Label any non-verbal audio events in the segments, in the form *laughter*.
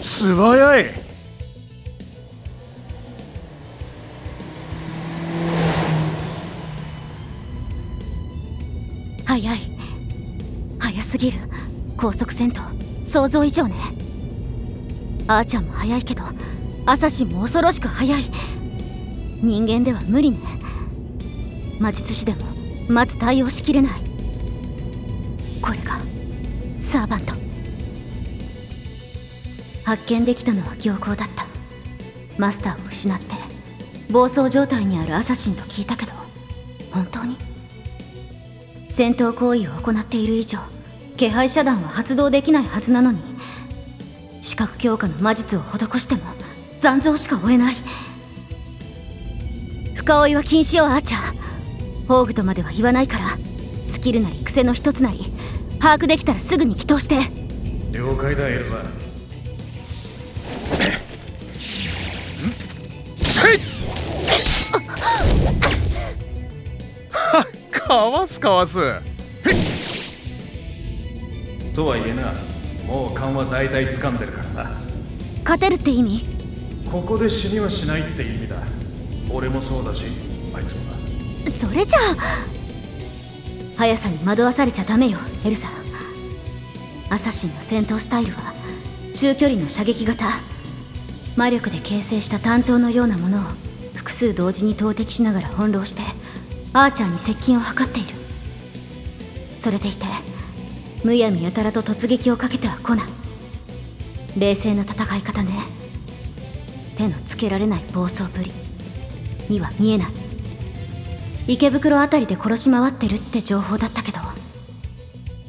素早い。早い。早すぎる。高速戦闘。想像以上ね。あーちゃんも早いけどアサシンも恐ろしく早い。人間では無理ね。魔術師でもまず対応しきれない。これがサーバント。発見できたのは行幸だった。マスターを失って暴走状態にあるアサシンと聞いたけど本当に？戦闘行為を行っている以上気配遮断は発動できないはずなのに視覚強化の魔術を施しても残像しか追えない。深追いは禁止よアーチャー。宝具とまでは言わないからスキルなり癖の一つなり把握できたらすぐに祈祷して。了解だエルザせいはかわすかわす。とはいえなもう勘は大体掴んでるからな。勝てるって意味？ここで死にはしないって意味だ。俺もそうだしあいつもなそれじゃあ速さに惑わされちゃダメよエルサ。アサシンの戦闘スタイルは中距離の射撃型。魔力で形成した弾頭のようなものを複数同時に投擲しながら翻弄してアーチャーに接近を図っている。それでいてむやみやたらと突撃をかけては来ない。冷静な戦い方ね。手のつけられない暴走ぶり。には見えない。池袋あたりで殺し回ってるって情報だったけど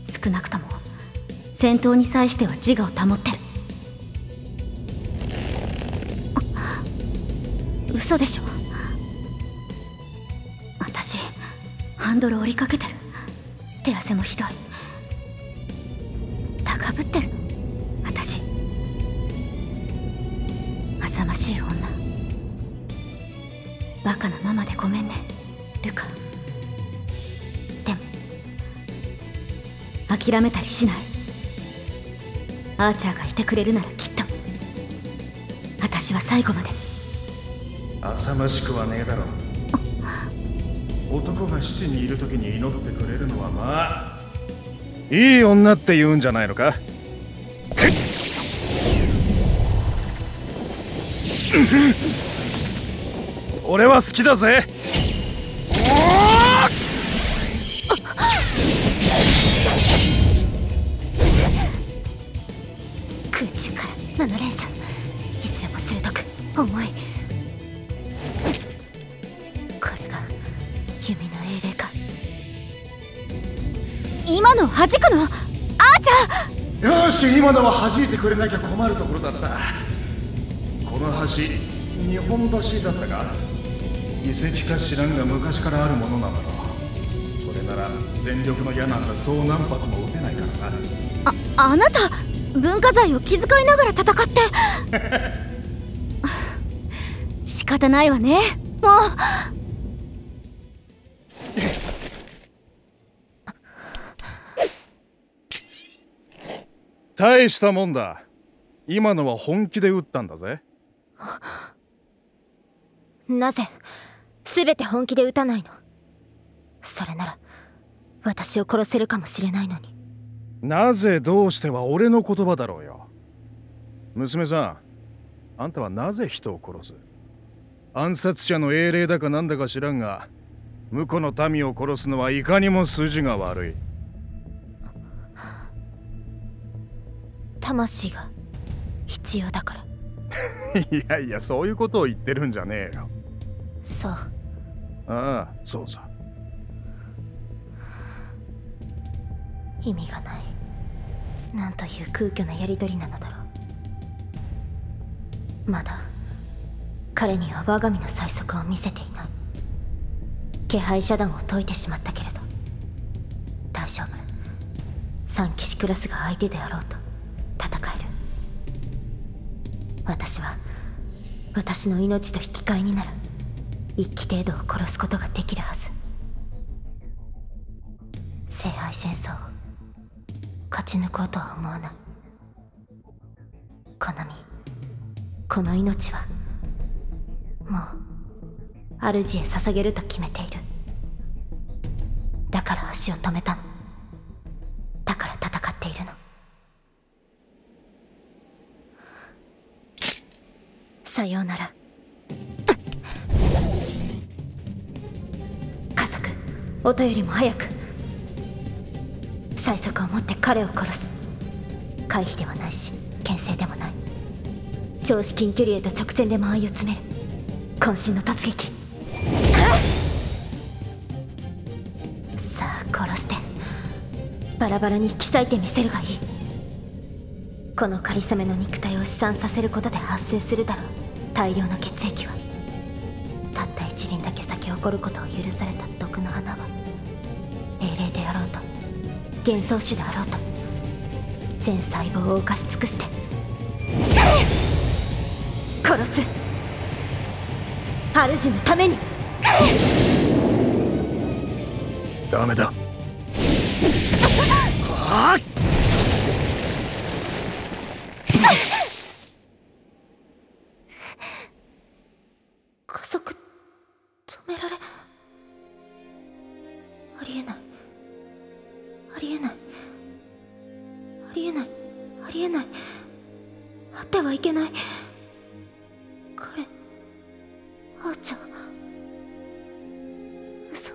少なくとも戦闘に際しては自我を保ってる。嘘でしょ。私ハンドル折りかけてる。手汗もひどい。高ぶってる。私。浅ましい女。バカなママでごめんね。ルカでも諦めたりしない。アーチャーがいてくれるならきっと。私は最後まで。浅ましくはねえだろ。男が七にいる時に祈ってくれるのはまあいい女って言うんじゃないのか。俺は好きだぜ。中から7連射いずれも鋭く重いこれが弓の英霊か今の弾くのアーチャーよし今のは弾いてくれなきゃ困るところだった。この橋日本橋だったか。遺跡か知らんが昔からあるものなんだそれなら全力の矢なんかそう何発も撃てないからな。ああなた文化財を気遣いながら戦って。*laughs* 仕方ないわね。もう。大したもんだ。今のは本気で撃ったんだぜ。なぜ全て本気で撃たないの？それなら私を殺せるかもしれないのになぜどうしては俺の言葉だろうよ。娘さんあんたはなぜ人を殺す？暗殺者の英霊だかなんだか知らんが婿の民を殺すのはいかにも筋が悪い。魂が必要だから。*laughs* いやいやそういうことを言ってるんじゃねえよ。そう。ああそうさ。意味がないなんという空虚なやり取りなのだろう。まだ彼には我が身の最速を見せていない。気配遮断を解いてしまったけれど。大丈夫。三騎士クラスが相手であろうと戦える。私は私の命と引き換えになる。一機程度を殺すことができるはず。聖杯戦争勝ち抜こうとは思わない。この身この命はもう主へ捧げると決めている。だから足を止めたの。だから戦っているの。さようなら。家族音よりも早く。持って彼を殺す。回避ではないし牽制でもない。超至近距離へと直線で間合いを詰める。渾身の突撃。さあ殺して。バラバラに引き裂いてみせるがいい。この仮初めの肉体を飛散させることで発生するだろう。大量の血液はたった一輪だけ咲き誇ることを許された。幻想種であろうと。全細胞を犯し尽くして。殺す。主のために。ダメだ。あ *laughs* っありえない。ありえない。ありえない。あってはいけない。彼あーちゃん。嘘。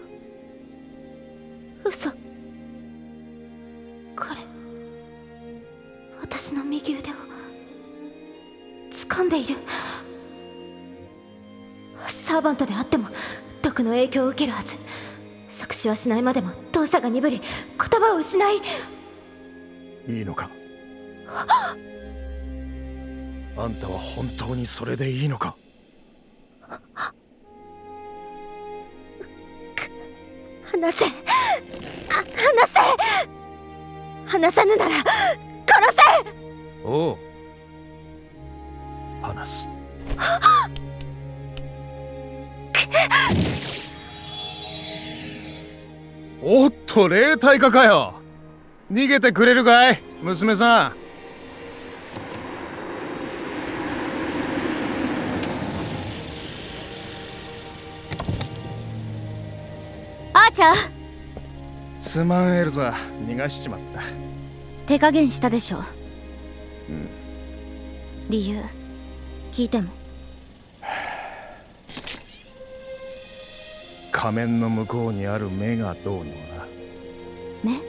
嘘。彼私の右腕を掴んでいる。サーバントであっても毒の影響を受けるはず。即死はしないまでも。動作が鈍り言葉を失いいいのかあんたは本当にそれでいいのか話せ話せ話さぬなら殺せおう話すおっと霊体化かよ。逃げてくれるかい娘さん。アーチャー。すまんエルザ。逃がしちまった。手加減したでしょ理由聞いても仮面の向こうにある目がどうにもな。目？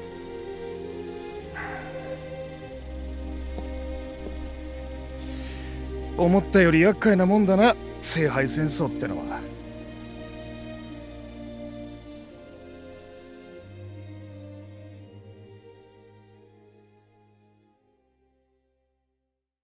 思ったより厄介なもんだな聖杯戦争ってのは